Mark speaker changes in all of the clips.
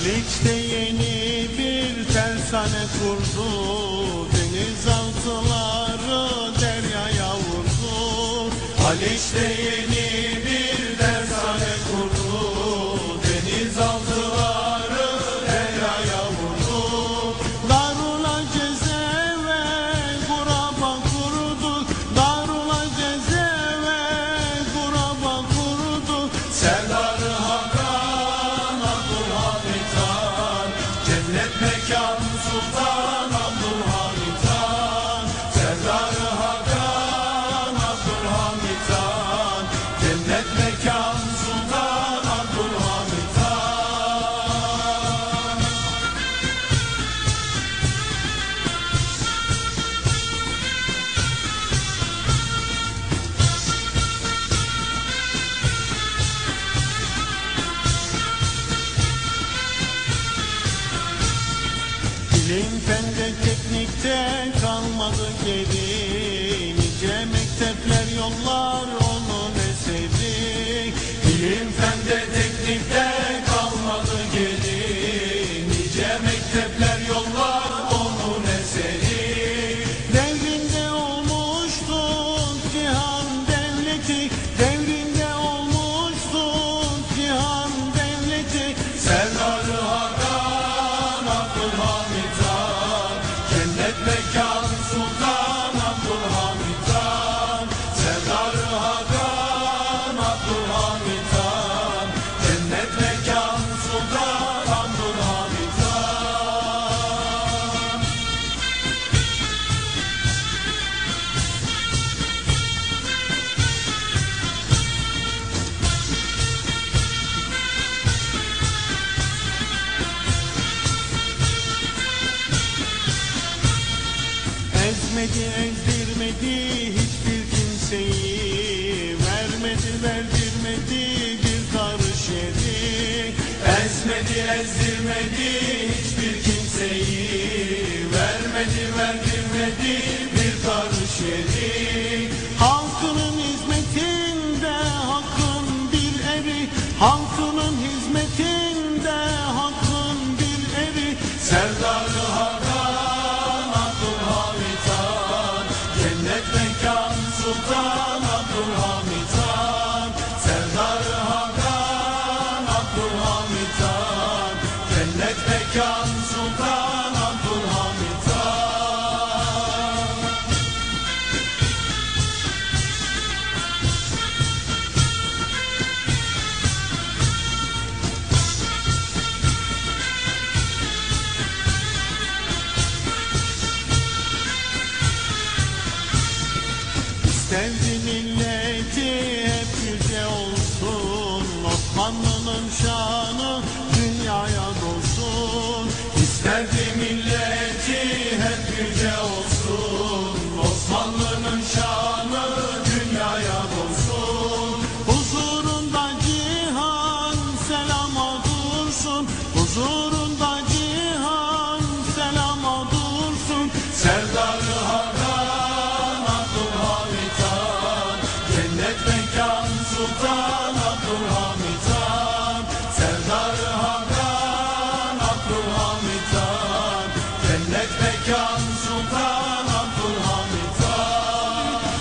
Speaker 1: Haliç'te yeni bir tersane kurdu. Denizaltıları deryaya vurdu. Haliç'te yeni bir tersane kurdu. Denizaltıları deryaya vurdu. Darula ceze ve kuraba kurdu. Darula ceze ve kuraba kurdu. Serdar Bilim fende teknikte kalmadı geri. Nice mektepler yollar Apple Hornets. Ezmedi ezdirmedi hiçbir kimseyi. Vermedi verdirmedi bir karış yeri Ezmedi ezdirmedi hiçbir kimseyi. Vermedi verdirmedi bir karış yeri Sultan Abdülhamid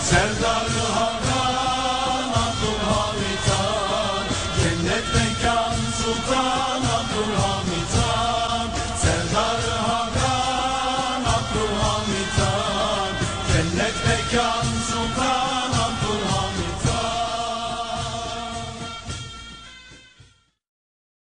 Speaker 1: Sevdanın